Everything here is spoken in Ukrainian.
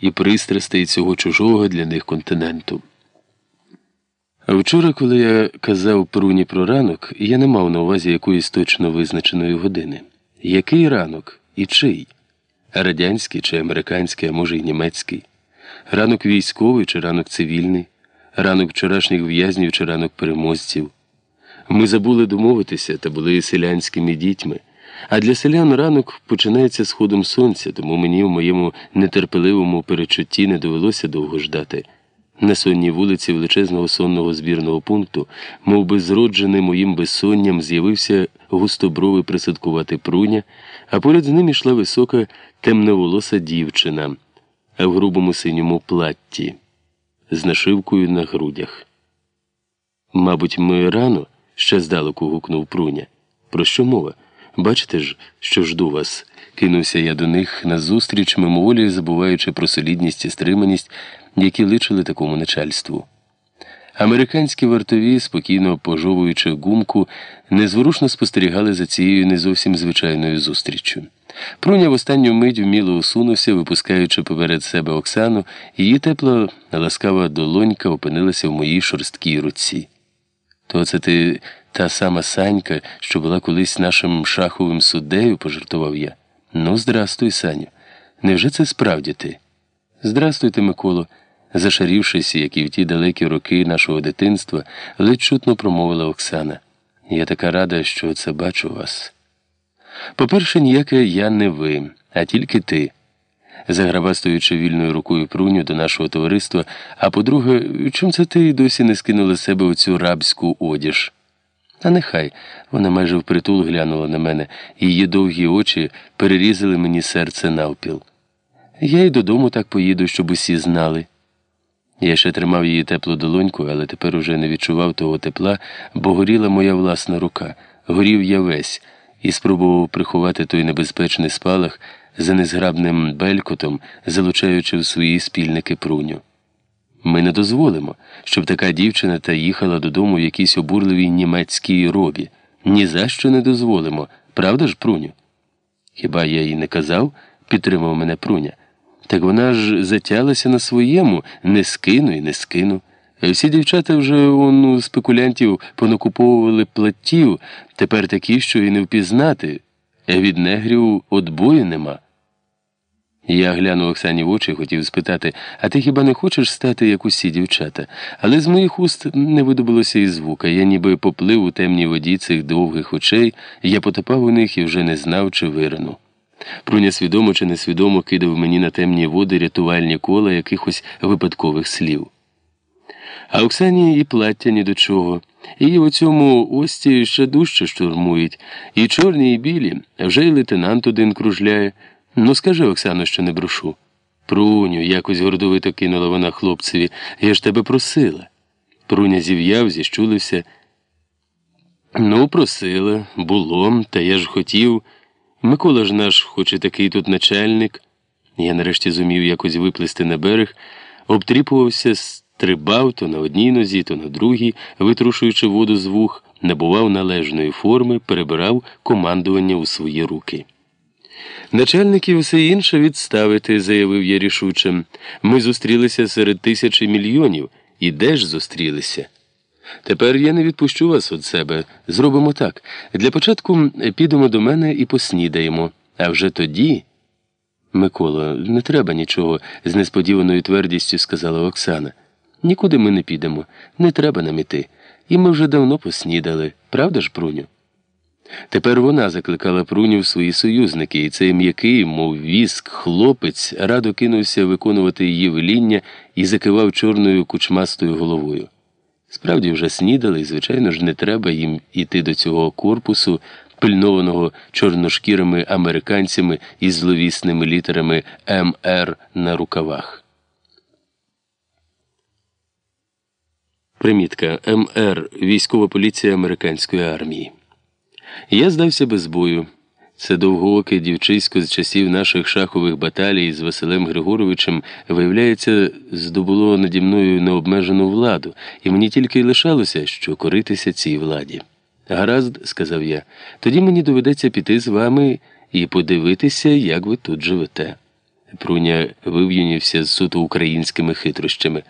і пристрастей цього чужого для них континенту. Вчора, коли я казав Пруні про ранок, я не мав на увазі якоїсь точно визначеної години. Який ранок і чий? Радянський чи американський, а може й німецький? Ранок військовий чи ранок цивільний, ранок вчорашніх в'язнів чи ранок переможців. Ми забули домовитися та були селянськими дітьми. А для селян ранок починається сходом сонця, тому мені в моєму нетерпеливому перечутті не довелося довго ждати. На сонній вулиці величезного сонного збірного пункту, мов би зроджений моїм безсонням, з'явився густобровий присадкувати пруня, а поряд з ним йшла висока темноволоса дівчина в грубому синьому платті з нашивкою на грудях. Мабуть, ми рано, ще здалеку гукнув пруня. Про що мова? Бачите ж, що жду вас. Кинувся я до них назустріч, мимоволі забуваючи про солідність і стриманість, які личили такому начальству. Американські вартові, спокійно пожовуючи гумку, незворушно спостерігали за цією не зовсім звичайною зустріччю. Пруня в останню мить вміло усунувся, випускаючи поперед себе Оксану, її тепла, ласкава долонька опинилася в моїй шорсткій руці. То це ти та сама Санька, що була колись нашим шаховим суддею, пожартував я. Ну, здрастуй, Саню. Невже це справді ти? Здрастуйте, Миколо. Зашарівшись, як і в ті далекі роки нашого дитинства, ледь чутно промовила Оксана. Я така рада, що це бачу вас. По-перше, ніяке я не ви, а тільки ти, заграбастуючи вільною рукою пруню до нашого товариства, а по-друге, чом це ти досі не скинула з себе оцю рабську одіж? А нехай вона майже впритул глянула на мене, її довгі очі перерізали мені серце навпіл. Я й додому так поїду, щоб усі знали. Я ще тримав її теплу долоньку, але тепер уже не відчував того тепла, бо горіла моя власна рука, горів я весь і спробував приховати той небезпечний спалах за незграбним белькотом, залучаючи в свої спільники пруню. Ми не дозволимо, щоб така дівчина та їхала додому в якійсь обурливій німецькій робі. Ні за що не дозволимо, правда ж, пруню? Хіба я їй не казав? підтримав мене пруня. Так вона ж затялася на своєму, не скину і не скину. Всі дівчата вже он, у спекулянтів понакуповували платтів, тепер такі, що і не впізнати, від негрів отбою нема. Я глянув Оксані в очі і хотів спитати, а ти хіба не хочеш стати, як усі дівчата? Але з моїх уст не видобулося і звука. Я ніби поплив у темній воді цих довгих очей, я потопав у них і вже не знав, чи вирину. Пруня свідомо чи несвідомо кидав мені на темні води рятувальні кола якихось випадкових слів. А Оксані і плаття ні до чого. Її у цьому ості ще дужче штурмують, і чорні, і білі, вже й лейтенант один кружляє. Ну, скажи, Оксано, що не брошу. Пруню, якось гордовито кинула вона хлопцеві, я ж тебе просила. Пруня зів'яв, зіщулився. Ну, просила, було, та я ж хотів. Микола ж наш, хоч і такий тут начальник. Я нарешті зумів якось виплисти на берег, обтріпувався, стрибав то на одній нозі, то на другій, витрушуючи воду з вух, набував належної форми, перебирав командування у свої руки. Начальник і все інше відставити, заявив я рішуче. Ми зустрілися серед тисячі мільйонів. І де ж зустрілися? Тепер я не відпущу вас від себе. Зробимо так. Для початку підемо до мене і поснідаємо. А вже тоді. Микола, не треба нічого, з несподіваною твердістю сказала Оксана. Нікуди ми не підемо, не треба нам іти. І ми вже давно поснідали, правда ж, Пруню? Тепер вона закликала Пруню в свої союзники, і цей м'який, мов віск, хлопець, радо кинувся виконувати її веління і закивав чорною кучмастою головою. Справді вже снідали, і, звичайно ж, не треба їм іти до цього корпусу, пильнованого чорношкірими американцями із зловісними літерами МР на рукавах. Примітка МР Військова поліція американської армії. Я здався без бою. Це довгооке дівчисько з часів наших шахових баталій з Василем Григоровичем, виявляється, здобуло наді мною необмежену владу, і мені тільки й лишалося, що коритися цій владі. Гаразд, сказав я, тоді мені доведеться піти з вами і подивитися, як ви тут живете. Пруня вив'юнівся з суто українськими хитрощами.